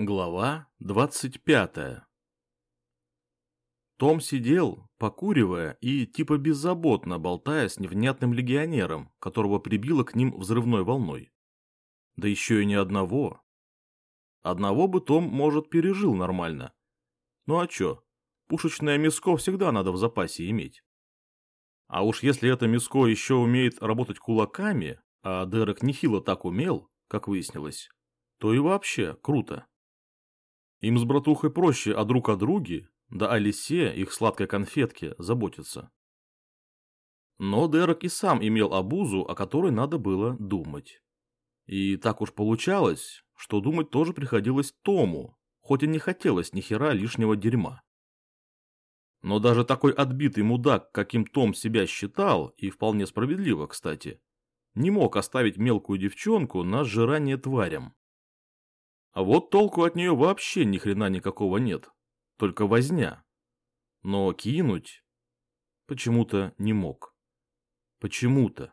Глава двадцать пятая Том сидел, покуривая и типа беззаботно болтая с невнятным легионером, которого прибило к ним взрывной волной. Да еще и не одного. Одного бы Том, может, пережил нормально. Ну а чё, пушечное миско всегда надо в запасе иметь. А уж если это миско еще умеет работать кулаками, а Дерек нехило так умел, как выяснилось, то и вообще круто. Им с братухой проще о друг о друге, да о лисе, их сладкой конфетке, заботиться. Но Дерек и сам имел обузу, о которой надо было думать. И так уж получалось, что думать тоже приходилось Тому, хоть и не хотелось ни хера лишнего дерьма. Но даже такой отбитый мудак, каким Том себя считал, и вполне справедливо, кстати, не мог оставить мелкую девчонку на сжирание тварям. А вот толку от нее вообще ни хрена никакого нет. Только возня. Но кинуть почему-то не мог. Почему-то.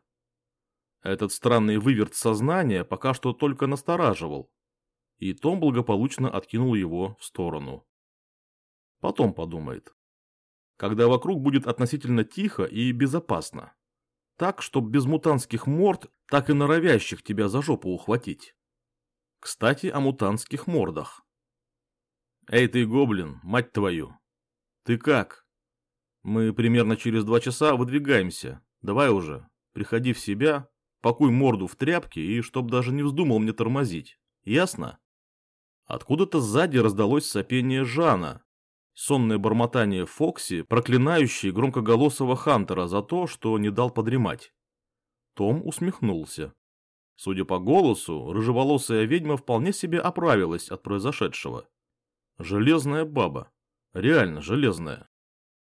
Этот странный выверт сознания пока что только настораживал. И Том благополучно откинул его в сторону. Потом подумает. Когда вокруг будет относительно тихо и безопасно. Так, чтоб без мутанских морд, так и норовящих тебя за жопу ухватить. Кстати, о мутантских мордах. «Эй ты, гоблин, мать твою! Ты как? Мы примерно через два часа выдвигаемся. Давай уже, приходи в себя, пакуй морду в тряпки и чтоб даже не вздумал мне тормозить. Ясно?» Откуда-то сзади раздалось сопение Жана, сонное бормотание Фокси, проклинающий громкоголосого Хантера за то, что не дал подремать. Том усмехнулся. Судя по голосу, рыжеволосая ведьма вполне себе оправилась от произошедшего. Железная баба. Реально железная.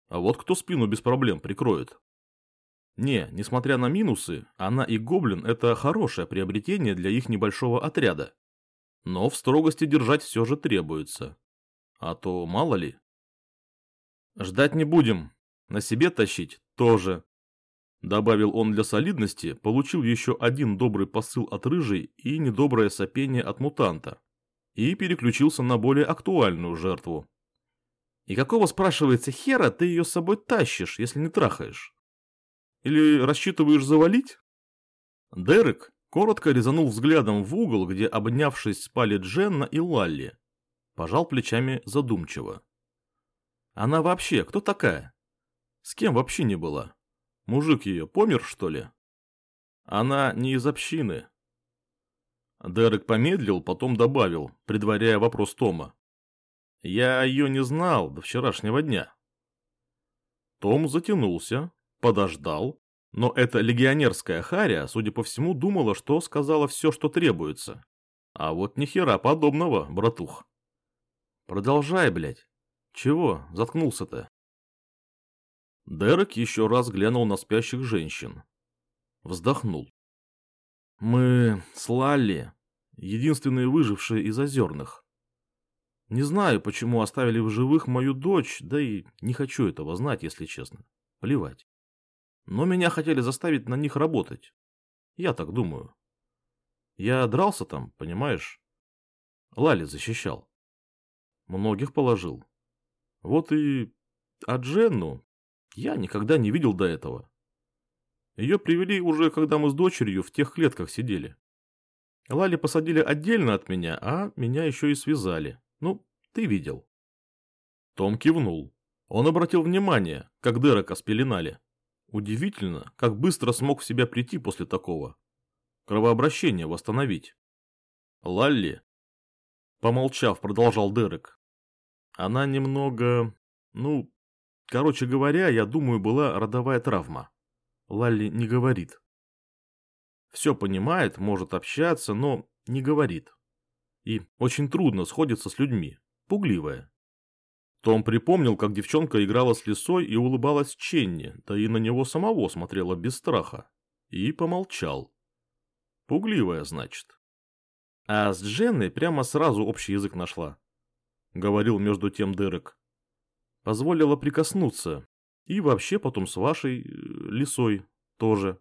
А вот кто спину без проблем прикроет. Не, несмотря на минусы, она и гоблин – это хорошее приобретение для их небольшого отряда. Но в строгости держать все же требуется. А то мало ли. Ждать не будем. На себе тащить тоже. Добавил он для солидности, получил еще один добрый посыл от рыжей и недоброе сопение от мутанта. И переключился на более актуальную жертву. И какого, спрашивается, хера ты ее с собой тащишь, если не трахаешь? Или рассчитываешь завалить? Дерек коротко резанул взглядом в угол, где, обнявшись, спали Дженна и Лалли. Пожал плечами задумчиво. Она вообще кто такая? С кем вообще не была? Мужик ее помер, что ли? Она не из общины. Дерек помедлил, потом добавил, предваряя вопрос Тома. Я ее не знал до вчерашнего дня. Том затянулся, подождал, но эта легионерская харя, судя по всему, думала, что сказала все, что требуется. А вот ни хера подобного, братух. Продолжай, блядь. Чего, заткнулся-то? Дерек еще раз глянул на спящих женщин. Вздохнул. «Мы с Лалли, единственные выжившие из озерных. Не знаю, почему оставили в живых мою дочь, да и не хочу этого знать, если честно. Плевать. Но меня хотели заставить на них работать. Я так думаю. Я дрался там, понимаешь? Лали защищал. Многих положил. Вот и... А Дженну, я никогда не видел до этого. Ее привели уже, когда мы с дочерью в тех клетках сидели. Лали посадили отдельно от меня, а меня еще и связали. Ну, ты видел. Том кивнул. Он обратил внимание, как Дерека спеленали. Удивительно, как быстро смог в себя прийти после такого. Кровообращение восстановить. Лалли, помолчав, продолжал Дерек. Она немного, ну, Короче говоря, я думаю, была родовая травма. Лалли не говорит. Все понимает, может общаться, но не говорит. И очень трудно сходится с людьми. Пугливая. Том припомнил, как девчонка играла с лисой и улыбалась Ченни, да и на него самого смотрела без страха. И помолчал. Пугливая, значит. А с Дженной прямо сразу общий язык нашла. Говорил между тем Дерек позволила прикоснуться. И вообще потом с вашей э, лисой тоже.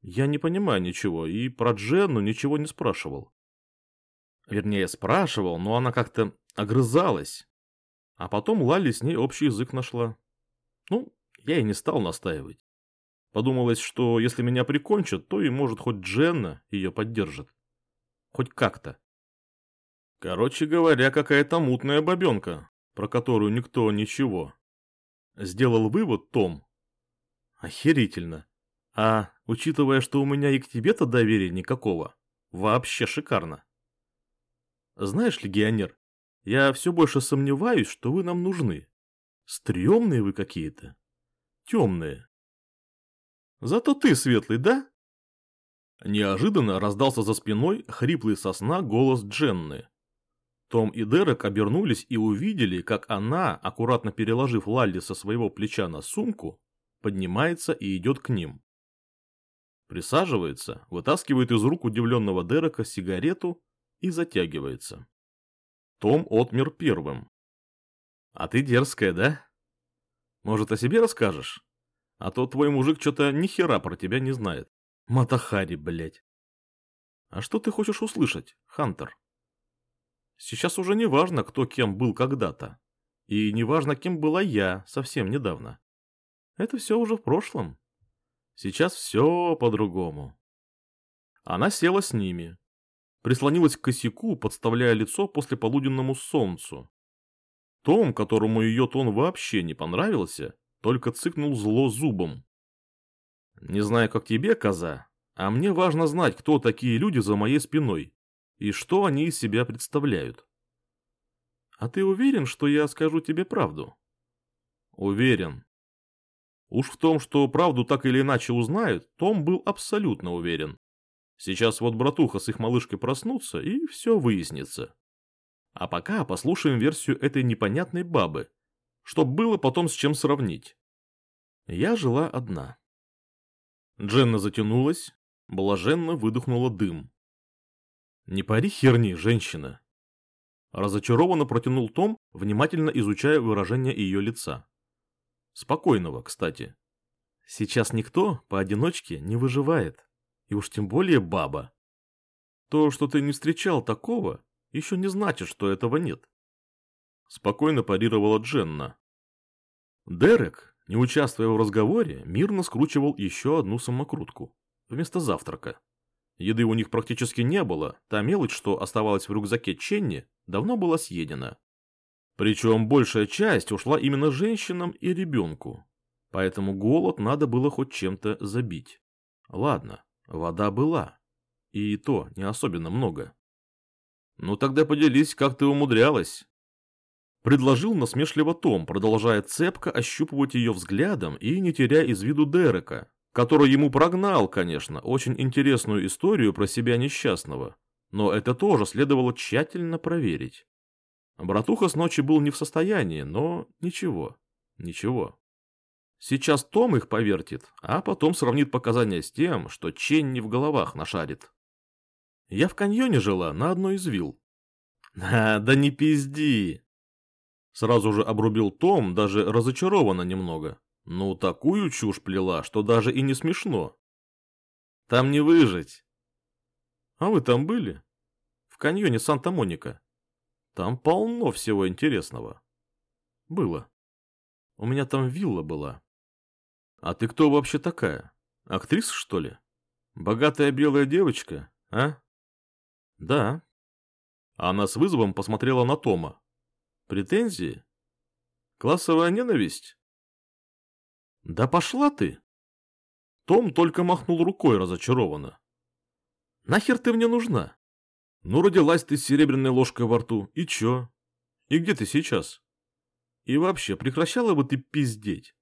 Я не понимаю ничего и про Дженну ничего не спрашивал. Вернее, спрашивал, но она как-то огрызалась. А потом Лали с ней общий язык нашла. Ну, я и не стал настаивать. Подумалось, что если меня прикончат, то и, может, хоть Дженна ее поддержит. Хоть как-то. Короче говоря, какая-то мутная бабенка, про которую никто ничего. Сделал вывод Том. Охерительно. А, учитывая, что у меня и к тебе-то доверия никакого, вообще шикарно. Знаешь, легионер, я все больше сомневаюсь, что вы нам нужны. Стремные вы какие-то. Темные. Зато ты светлый, да? Неожиданно раздался за спиной хриплый сосна голос Дженны. Том и Дерек обернулись и увидели, как она, аккуратно переложив Лалли со своего плеча на сумку, поднимается и идет к ним. Присаживается, вытаскивает из рук удивленного Дерека сигарету и затягивается. Том отмер первым. «А ты дерзкая, да? Может, о себе расскажешь? А то твой мужик что-то ни хера про тебя не знает. Матахари, блядь. А что ты хочешь услышать, Хантер?» Сейчас уже не важно, кто кем был когда-то. И не важно, кем была я совсем недавно. Это все уже в прошлом. Сейчас все по-другому. Она села с ними. Прислонилась к косяку, подставляя лицо после полуденному солнцу. Том, которому ее тон вообще не понравился, только цыкнул зло зубом. «Не знаю, как тебе, коза, а мне важно знать, кто такие люди за моей спиной и что они из себя представляют. А ты уверен, что я скажу тебе правду? Уверен. Уж в том, что правду так или иначе узнают, Том был абсолютно уверен. Сейчас вот братуха с их малышкой проснутся, и все выяснится. А пока послушаем версию этой непонятной бабы, чтоб было потом с чем сравнить. Я жила одна. Дженна затянулась, блаженно выдохнула дым. «Не пари херни, женщина!» Разочарованно протянул Том, внимательно изучая выражение ее лица. Спокойного, кстати. Сейчас никто поодиночке не выживает, и уж тем более баба. То, что ты не встречал такого, еще не значит, что этого нет. Спокойно парировала Дженна. Дерек, не участвуя в разговоре, мирно скручивал еще одну самокрутку вместо завтрака. Еды у них практически не было, та мелочь, что оставалась в рюкзаке Ченни, давно была съедена. Причем большая часть ушла именно женщинам и ребенку. Поэтому голод надо было хоть чем-то забить. Ладно, вода была. И то не особенно много. Ну тогда поделись, как ты умудрялась. Предложил насмешливо Том, продолжая цепко ощупывать ее взглядом и не теряя из виду Дерека, который ему прогнал, конечно, очень интересную историю про себя несчастного, но это тоже следовало тщательно проверить. Братуха с ночи был не в состоянии, но ничего, ничего. Сейчас Том их повертит, а потом сравнит показания с тем, что Ченни в головах нашарит. Я в каньоне жила на одной из вилл. А, да не пизди! Сразу же обрубил Том, даже разочарованно немного. Ну, такую чушь плела, что даже и не смешно. Там не выжить. А вы там были? В каньоне Санта-Моника. Там полно всего интересного. Было. У меня там вилла была. А ты кто вообще такая? Актриса, что ли? Богатая белая девочка, а? Да. Она с вызовом посмотрела на Тома. Претензии? Классовая ненависть? «Да пошла ты!» Том только махнул рукой разочарованно. «Нахер ты мне нужна? Ну, родилась ты с серебряной ложкой во рту, и чё? И где ты сейчас? И вообще, прекращала бы ты пиздеть.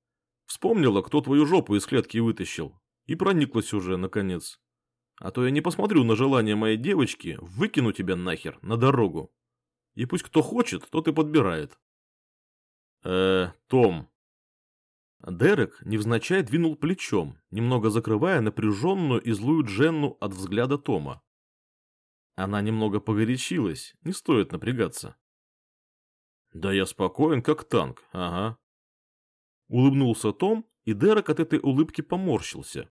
Вспомнила, кто твою жопу из клетки вытащил, и прониклась уже, наконец. А то я не посмотрю на желание моей девочки, выкину тебя нахер на дорогу. И пусть кто хочет, тот и подбирает. Э, Том, Дерек невзначай двинул плечом, немного закрывая напряженную и злую Дженну от взгляда Тома. Она немного погорячилась, не стоит напрягаться. «Да я спокоен, как танк, ага». Улыбнулся Том, и Дерек от этой улыбки поморщился.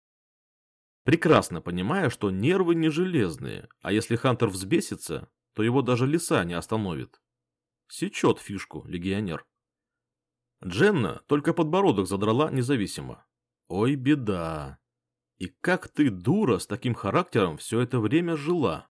Прекрасно понимая, что нервы не железные, а если Хантер взбесится, то его даже леса не остановит. Сечет фишку, легионер. Дженна только подбородок задрала независимо. Ой, беда. И как ты, дура, с таким характером все это время жила?